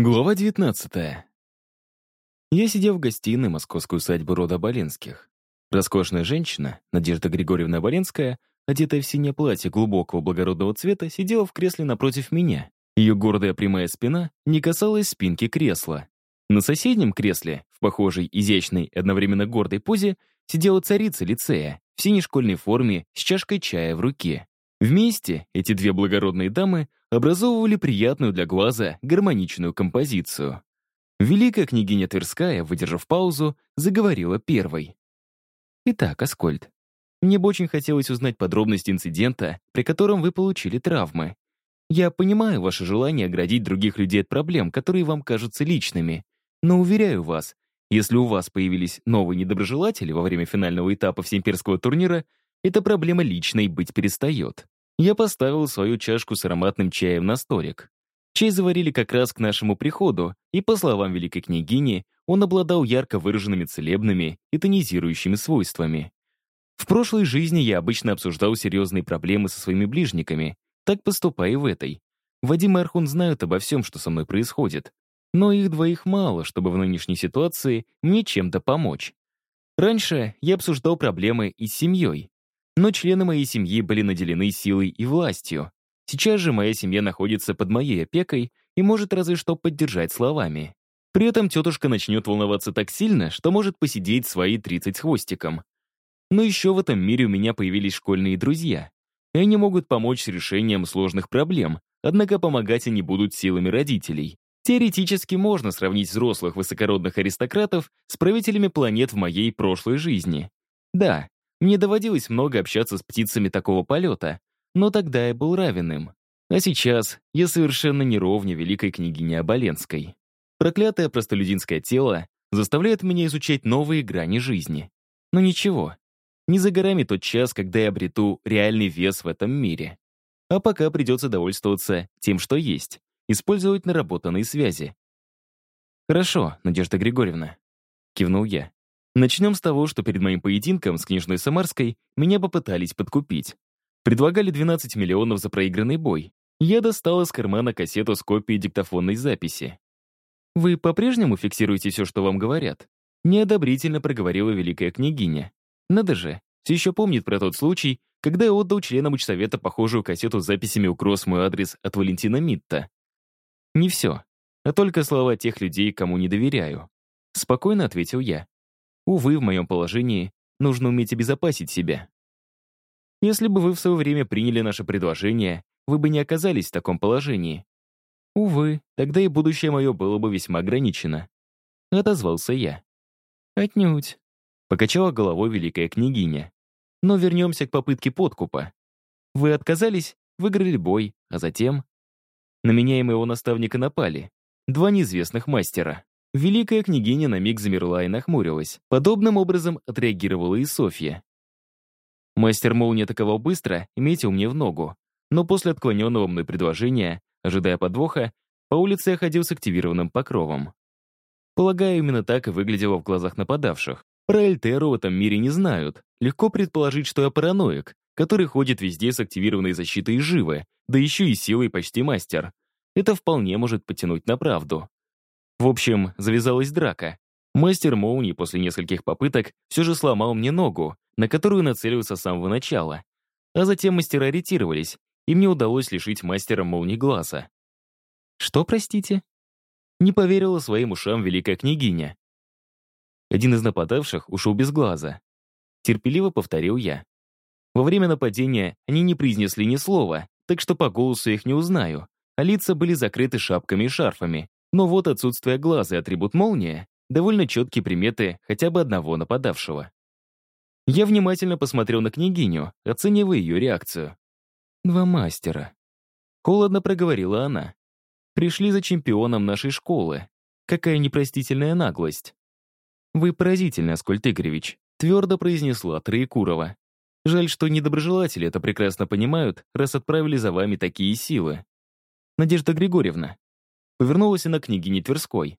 Глава 19. Я сидел в гостиной московской усадьбы рода Боленских. Роскошная женщина, Надежда Григорьевна Боленская, одетая в синее платье глубокого благородного цвета, сидела в кресле напротив меня. Ее гордая прямая спина не касалась спинки кресла. На соседнем кресле, в похожей, изящной, одновременно гордой позе, сидела царица лицея в синей школьной форме с чашкой чая в руке. Вместе эти две благородные дамы образовывали приятную для глаза гармоничную композицию. Великая княгиня Тверская, выдержав паузу, заговорила первой. «Итак, Аскольд, мне бы очень хотелось узнать подробности инцидента, при котором вы получили травмы. Я понимаю ваше желание оградить других людей от проблем, которые вам кажутся личными, но уверяю вас, если у вас появились новые недоброжелатели во время финального этапа всеимперского турнира, эта проблема личной быть перестает. Я поставил свою чашку с ароматным чаем на столик. Чай заварили как раз к нашему приходу, и, по словам великой княгини, он обладал ярко выраженными целебными и тонизирующими свойствами. В прошлой жизни я обычно обсуждал серьезные проблемы со своими ближниками, так поступая и в этой. Вадим и Архун знают обо всем, что со мной происходит. Но их двоих мало, чтобы в нынешней ситуации мне чем-то помочь. Раньше я обсуждал проблемы и с семьей, но члены моей семьи были наделены силой и властью. Сейчас же моя семья находится под моей опекой и может разве что поддержать словами. При этом тетушка начнет волноваться так сильно, что может посидеть свои 30 с хвостиком. Но еще в этом мире у меня появились школьные друзья. И они могут помочь с решением сложных проблем, однако помогать они будут силами родителей. Теоретически можно сравнить взрослых высокородных аристократов с правителями планет в моей прошлой жизни. Да, мне доводилось много общаться с птицами такого полета, но тогда я был равен им. А сейчас я совершенно не ровня великой княгине Оболенской. Проклятое простолюдинское тело заставляет меня изучать новые грани жизни. Но ничего, не за горами тот час, когда я обрету реальный вес в этом мире. А пока придется довольствоваться тем, что есть, использовать наработанные связи. «Хорошо, Надежда Григорьевна», — кивнул я. Начнем с того, что перед моим поединком с княжной Самарской меня попытались подкупить. Предлагали 12 миллионов за проигранный бой. Я достал из кармана кассету с копией диктофонной записи. «Вы по-прежнему фиксируете все, что вам говорят?» Неодобрительно проговорила великая княгиня. Надо же, все еще помнит про тот случай, когда я отдал членам учсовета похожую кассету с записями укрос мой адрес от Валентина Митта. Не все, а только слова тех людей, кому не доверяю. Спокойно ответил я. Увы, в моем положении нужно уметь обезопасить себя. Если бы вы в свое время приняли наше предложение, вы бы не оказались в таком положении. Увы, тогда и будущее мое было бы весьма ограничено. Отозвался я. Отнюдь. Покачала головой великая княгиня. Но вернемся к попытке подкупа. Вы отказались, выиграли бой, а затем... На меня и моего наставника напали. Два неизвестных мастера. Великая княгиня на миг замерла и нахмурилась. Подобным образом отреагировала и Софья. Мастер молнии атаковал быстро и метил мне в ногу. Но после отклоненного мной предложения, ожидая подвоха, по улице я ходил с активированным покровом. Полагаю, именно так и выглядело в глазах нападавших. Про Эльтеру в этом мире не знают. Легко предположить, что я параноик, который ходит везде с активированной защитой и живы, да еще и силой почти мастер. Это вполне может потянуть на правду. В общем, завязалась драка. Мастер молнии после нескольких попыток все же сломал мне ногу, на которую нацелился с самого начала. А затем мастера ретировались, и мне удалось лишить мастера молнии глаза. «Что, простите?» Не поверила своим ушам великая княгиня. Один из нападавших ушел без глаза. Терпеливо повторил я. Во время нападения они не произнесли ни слова, так что по голосу их не узнаю, а лица были закрыты шапками и шарфами. Но вот отсутствие глаза и атрибут молния — довольно четкие приметы хотя бы одного нападавшего. Я внимательно посмотрел на княгиню, оценивая ее реакцию. «Два мастера». Холодно проговорила она. «Пришли за чемпионом нашей школы. Какая непростительная наглость». «Вы поразительны, Аскольд Игоревич», — твердо произнесла Троекурова. «Жаль, что недоброжелатели это прекрасно понимают, раз отправили за вами такие силы. Надежда Григорьевна, Повернулась она к княгине Тверской.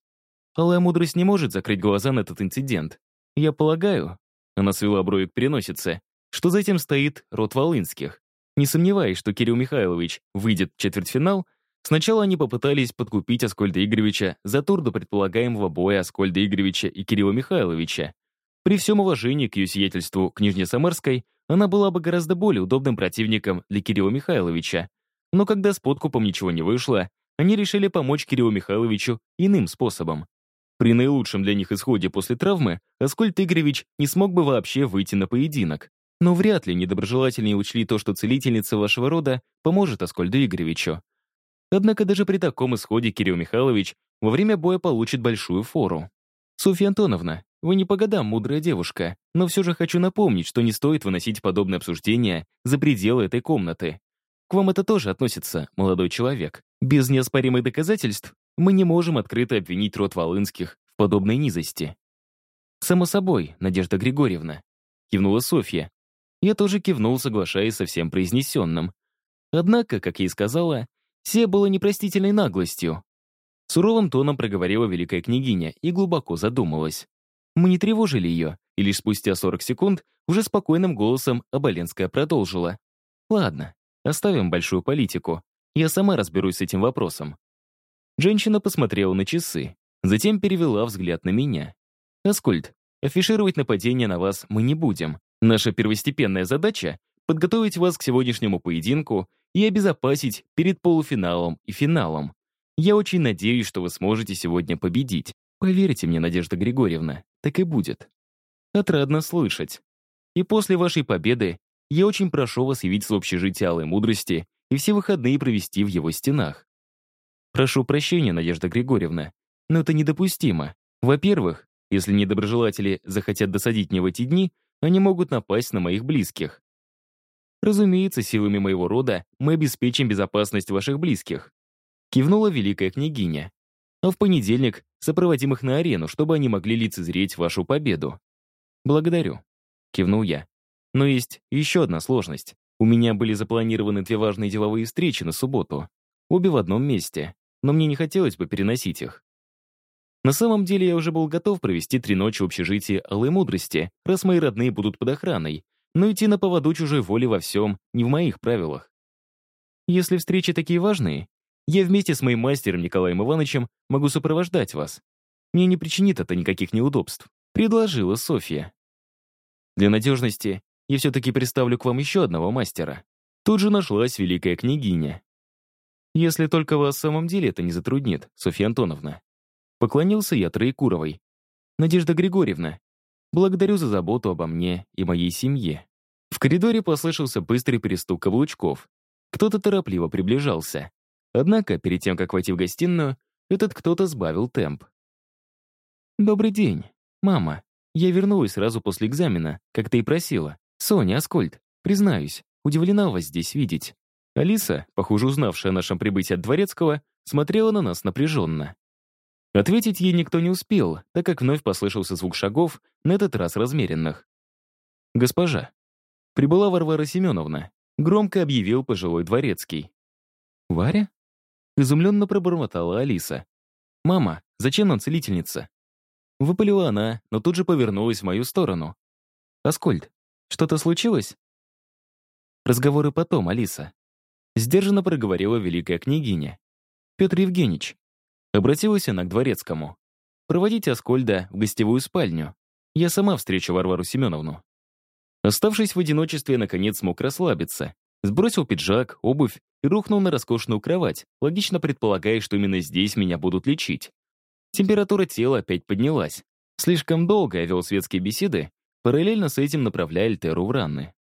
Алая мудрость не может закрыть глаза на этот инцидент. Я полагаю, она свела брови к переносице, что за этим стоит род Волынских. Не сомневаясь, что Кирилл Михайлович выйдет в четвертьфинал, Сначала они попытались подкупить Аскольда Игоревича за тур до предполагаемого боя Аскольда Игоревича и Кирилла Михайловича. При всем уважении к ее сиятельству княжне Самарской, она была бы гораздо более удобным противником для Кирилла Михайловича. Но когда с подкупом ничего не вышло, они решили помочь Кириллу Михайловичу иным способом. При наилучшем для них исходе после травмы Аскольд Игоревич не смог бы вообще выйти на поединок. Но вряд ли недоброжелательнее учли то, что целительница вашего рода поможет Аскольду Игоревичу. Однако даже при таком исходе Кирилл Михайлович во время боя получит большую фору. Софья Антоновна, вы не по годам мудрая девушка, но все же хочу напомнить, что не стоит выносить подобное обсуждение за пределы этой комнаты. К вам это тоже относится, молодой человек. Без неоспоримых доказательств мы не можем открыто обвинить род Волынских в подобной низости. «Само собой, Надежда Григорьевна», — кивнула Софья. Я тоже кивнул, соглашаясь со всем произнесенным. Однако, как я сказала, все было непростительной наглостью. Суровым тоном проговорила великая княгиня и глубоко задумалась. Мы не тревожили ее, и лишь спустя 40 секунд уже спокойным голосом Оболенская продолжила. «Ладно, оставим большую политику. Я сама разберусь с этим вопросом». Женщина посмотрела на часы, затем перевела взгляд на меня. «Аскольд, афишировать нападение на вас мы не будем. Наша первостепенная задача — подготовить вас к сегодняшнему поединку и обезопасить перед полуфиналом и финалом. Я очень надеюсь, что вы сможете сегодня победить. Поверьте мне, Надежда Григорьевна, так и будет. Отрадно слышать. И после вашей победы я очень прошу вас явиться в общежитие Алой Мудрости и все выходные провести в его стенах. Прошу прощения, Надежда Григорьевна, но это недопустимо. Во-первых, если недоброжелатели захотят досадить мне в эти дни, они могут напасть на моих близких. Разумеется, силами моего рода мы обеспечим безопасность ваших близких. Кивнула великая княгиня. А в понедельник сопроводим их на арену, чтобы они могли лицезреть вашу победу. Благодарю. Кивнул я. Но есть еще одна сложность. У меня были запланированы две важные деловые встречи на субботу. Обе в одном месте, но мне не хотелось бы переносить их. На самом деле я уже был готов провести три ночи в общежитии Алой Мудрости, раз мои родные будут под охраной, но идти на поводу чужой воли во всем не в моих правилах. Если встречи такие важные, я вместе с моим мастером Николаем Ивановичем могу сопровождать вас. Мне не причинит это никаких неудобств», — предложила Софья. «Для надежности я все-таки представлю к вам еще одного мастера». Тут же нашлась великая княгиня. «Если только вас в самом деле это не затруднит, Софья Антоновна». Поклонился я Троекуровой. «Надежда Григорьевна, Благодарю за заботу обо мне и моей семье. В коридоре послышался быстрый перестук каблучков. Кто-то торопливо приближался. Однако, перед тем, как войти в гостиную, этот кто-то сбавил темп. «Добрый день, мама. Я вернулась сразу после экзамена, как ты и просила. Соня, Аскольд, признаюсь, удивлена вас здесь видеть». Алиса, похоже, узнавшая о нашем прибытии от Дворецкого, смотрела на нас напряженно. Ответить ей никто не успел, так как вновь послышался звук шагов, на этот раз размеренных. «Госпожа». Прибыла Варвара Семеновна. Громко объявил пожилой дворецкий. «Варя?» Изумленно пробормотала Алиса. «Мама, зачем нам целительница?» Выпалила она, но тут же повернулась в мою сторону. «Аскольд, что-то случилось?» «Разговоры потом, Алиса». Сдержанно проговорила великая княгиня. «Петр Евгеньевич, Обратилась она к дворецкому. «Проводите Аскольда в гостевую спальню. Я сама встречу Варвару Семеновну». Оставшись в одиночестве, наконец смог расслабиться. Сбросил пиджак, обувь и рухнул на роскошную кровать, логично предполагая, что именно здесь меня будут лечить. Температура тела опять поднялась. Слишком долго я вел светские беседы, параллельно с этим направляя Альтеру в раны.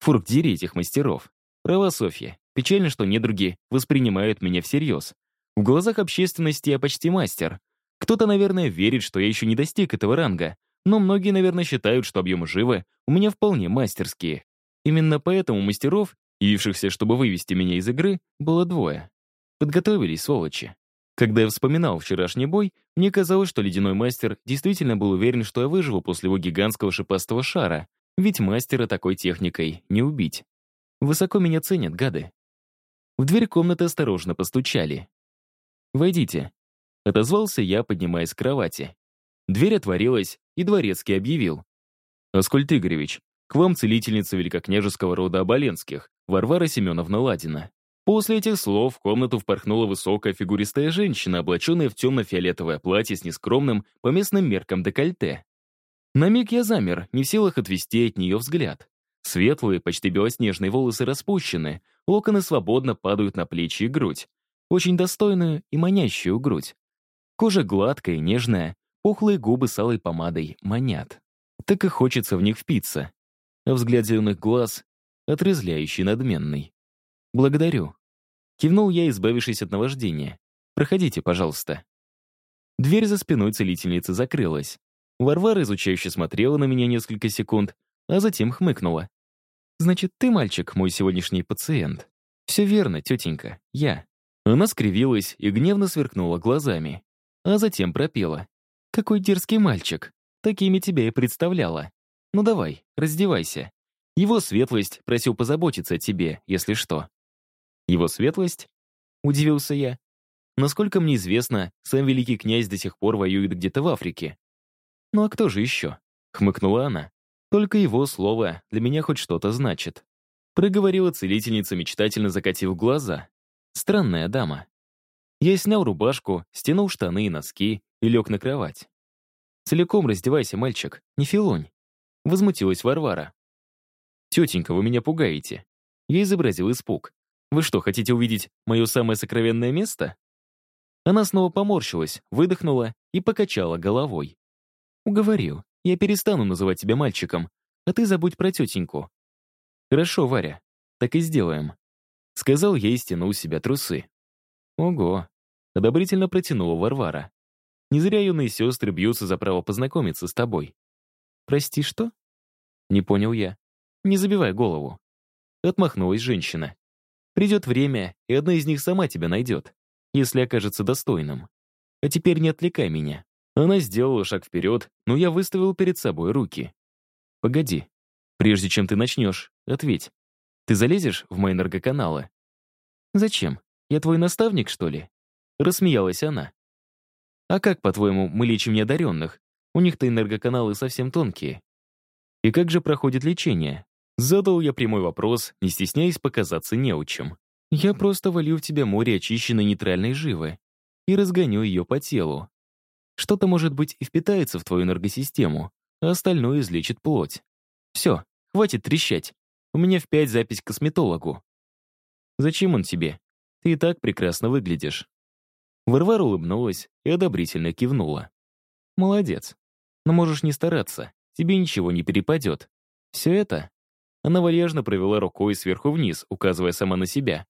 Фурк-дири этих мастеров. Права Софья. Печально, что недруги воспринимают меня всерьез. В глазах общественности я почти мастер. Кто-то, наверное, верит, что я еще не достиг этого ранга, но многие, наверное, считают, что объемы живы у меня вполне мастерские. Именно поэтому мастеров, явившихся, чтобы вывести меня из игры, было двое. Подготовились, сволочи. Когда я вспоминал вчерашний бой, мне казалось, что ледяной мастер действительно был уверен, что я выживу после его гигантского шипастого шара, ведь мастера такой техникой не убить. Высоко меня ценят, гады. В дверь комнаты осторожно постучали. «Войдите», — отозвался я, поднимаясь с кровати. Дверь отворилась, и дворецкий объявил. «Аскольд Игоревич, к вам целительница великокняжеского рода Оболенских, Варвара Семеновна Ладина. После этих слов в комнату впорхнула высокая фигуристая женщина, облаченная в темно-фиолетовое платье с нескромным, по местным меркам, декольте. На миг я замер, не в силах отвести от нее взгляд. Светлые, почти белоснежные волосы распущены, локоны свободно падают на плечи и грудь. Очень достойную и манящую грудь. Кожа гладкая и нежная, пухлые губы с алой помадой манят. Так и хочется в них впиться. А взгляд зеленых глаз — отрезляющий надменный. «Благодарю». Кивнул я, избавившись от наваждения. «Проходите, пожалуйста». Дверь за спиной целительницы закрылась. Варвара изучающе смотрела на меня несколько секунд, а затем хмыкнула. «Значит, ты, мальчик, мой сегодняшний пациент?» «Все верно, тетенька, я». Она скривилась и гневно сверкнула глазами, а затем пропела. «Какой дерзкий мальчик! Такими тебя и представляла. Ну давай, раздевайся. Его светлость просил позаботиться о тебе, если что». «Его светлость?» — удивился я. «Насколько мне известно, сам великий князь до сих пор воюет где-то в Африке». «Ну а кто же еще?» — хмыкнула она. «Только его слово для меня хоть что-то значит». Проговорила целительница, мечтательно закатив глаза. Странная дама. Я снял рубашку, стянул штаны и носки и лег на кровать. «Целиком раздевайся, мальчик, не филонь», — возмутилась Варвара. «Тетенька, вы меня пугаете». Я изобразил испуг. «Вы что, хотите увидеть мое самое сокровенное место?» Она снова поморщилась, выдохнула и покачала головой. «Уговорил. Я перестану называть тебя мальчиком, а ты забудь про тетеньку». «Хорошо, Варя, так и сделаем», — сказал я и стянул себя трусы. «Ого!» — одобрительно протянула Варвара. «Не зря юные сестры бьются за право познакомиться с тобой». «Прости, что?» Не понял я. «Не забивай голову». Отмахнулась женщина. Придет время, и одна из них сама тебя найдет, если окажется достойным. А теперь не отвлекай меня. Она сделала шаг вперед, но я выставил перед собой руки. Погоди. Прежде чем ты начнешь, ответь. Ты залезешь в мои энергоканалы? Зачем? Я твой наставник, что ли? Рассмеялась она. А как, по-твоему, мы лечим неодаренных? У них-то энергоканалы совсем тонкие. И как же проходит лечение? Задал я прямой вопрос, не стесняясь показаться неучем. Я просто волью в тебя море очищенной нейтральной живы и разгоню ее по телу. Что-то, может быть, и впитается в твою энергосистему, а остальное излечит плоть. Все, хватит трещать. У меня в пять запись к косметологу. Зачем он тебе? Ты и так прекрасно выглядишь. Варвара улыбнулась и одобрительно кивнула. Молодец. Но можешь не стараться, тебе ничего не перепадет. Все это она вальяжно провела рукой сверху вниз, указывая сама на себя.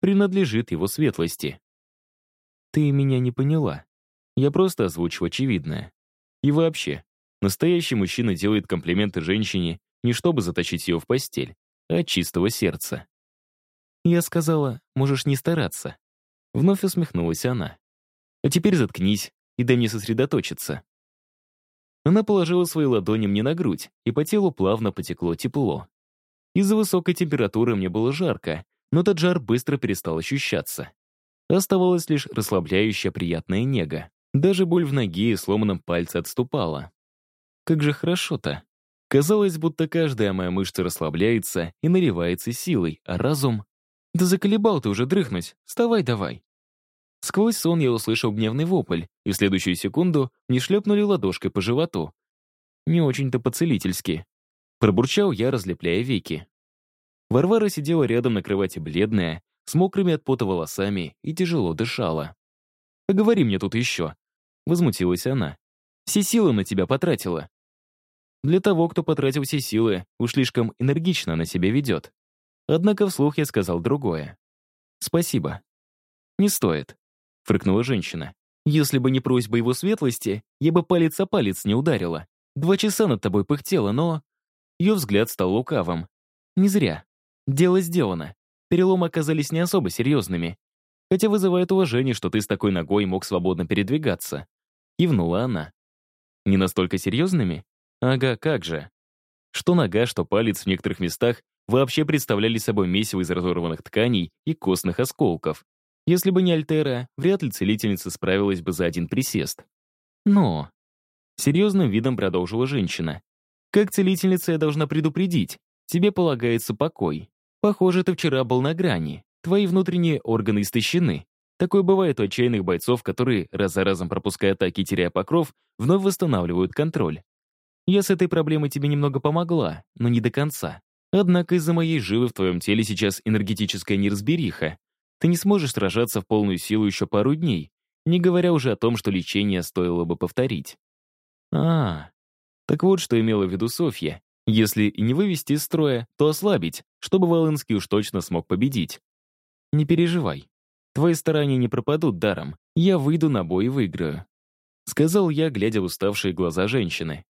Принадлежит его светлости. Ты меня не поняла. Я просто озвучу очевидное. И вообще, настоящий мужчина делает комплименты женщине не чтобы заточить ее в постель, а от чистого сердца. Я сказала, можешь не стараться. Вновь усмехнулась она. А теперь заткнись и дай мне сосредоточиться. Она положила свои ладони мне на грудь, и по телу плавно потекло тепло. Из-за высокой температуры мне было жарко, но этот жар быстро перестал ощущаться. Оставалась лишь расслабляющая приятная нега. Даже боль в ноге и сломанном пальце отступала. Как же хорошо-то. Казалось, будто каждая моя мышца расслабляется и наливается силой, а разум... «Да заколебал ты уже дрыхнуть, вставай давай». Сквозь сон я услышал гневный вопль, и в следующую секунду мне шлепнули ладошкой по животу. Не очень-то по-целительски. Пробурчал я, разлепляя веки. Варвара сидела рядом на кровати бледная, с мокрыми от пота волосами и тяжело дышала. «Поговори мне тут еще», — возмутилась она. «Все силы на тебя потратила». Для того, кто потратил все силы, уж слишком энергично на себя ведет. Однако вслух я сказал другое. «Спасибо». «Не стоит», — фрыкнула женщина. «Если бы не просьба его светлости, я бы палец о палец не ударила. Два часа над тобой пыхтела, но...» Ее взгляд стал лукавым. Не зря. Дело сделано. Переломы оказались не особо серьезными. Хотя вызывает уважение, что ты с такой ногой мог свободно передвигаться. Кивнула она. Не настолько серьезными? Ага, как же. Что нога, что палец в некоторых местах вообще представляли собой месиво из разорванных тканей и костных осколков. Если бы не Альтера, вряд ли целительница справилась бы за один присест. Но... Серьезным видом продолжила женщина. Как целительница я должна предупредить. Тебе полагается покой. Похоже, ты вчера был на грани. твои внутренние органы истощены. Такое бывает у отчаянных бойцов, которые, раз за разом пропуская атаки теряя покров, вновь восстанавливают контроль. Я с этой проблемой тебе немного помогла, но не до конца. Однако из-за моей живы в твоем теле сейчас энергетическая неразбериха. Ты не сможешь сражаться в полную силу еще пару дней, не говоря уже о том, что лечение стоило бы повторить. А, так вот, что имела в виду Софья. Если не вывести из строя, то ослабить, чтобы Волынский уж точно смог победить. Не переживай. Твои старания не пропадут даром. Я выйду на бой и выиграю. Сказал я, глядя в уставшие глаза женщины.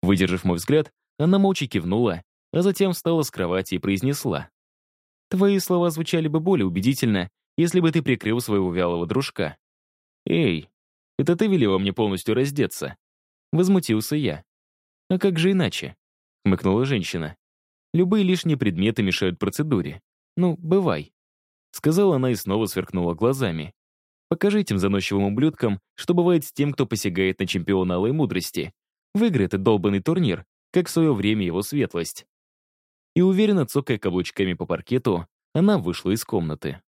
Выдержав мой взгляд, она молча кивнула, а затем встала с кровати и произнесла. «Твои слова звучали бы более убедительно, если бы ты прикрыл своего вялого дружка». «Эй, это ты велела мне полностью раздеться?» Возмутился я. «А как же иначе?» — хмыкнула женщина. «Любые лишние предметы мешают процедуре. Ну, бывай». Сказала она и снова сверкнула глазами. «Покажи этим заносчивым ублюдкам, что бывает с тем, кто посягает на чемпиона алой мудрости. Выиграй этот долбанный турнир, как в свое время его светлость». И уверенно цокая каблучками по паркету, она вышла из комнаты.